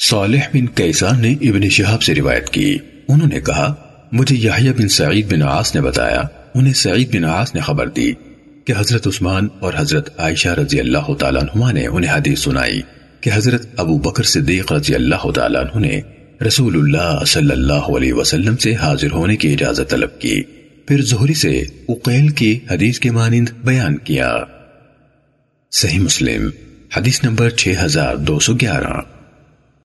صالح بن کیسان نے ابن شہاب سے روایت کی۔ انہوں نے کہا، مجھے یحییٰ بن سعید بن عاص نے بتایا۔ انہیں سعید بن عاص نے خبر دی کہ حضرت عثمان اور حضرت عائشہ رضی اللہ تعالیٰ عنہ نے انہیں حدیث سنائی کہ حضرت ابو بکر صدیق رضی اللہ تعالیٰ عنہ نے رسول اللہ صلی اللہ علیہ وسلم سے حاضر ہونے کی اجازت طلب کی۔ پھر زہری سے اقیل کی حدیث کے مانند بیان کیا۔ صحیح مسلم، حدیث نمبر 6211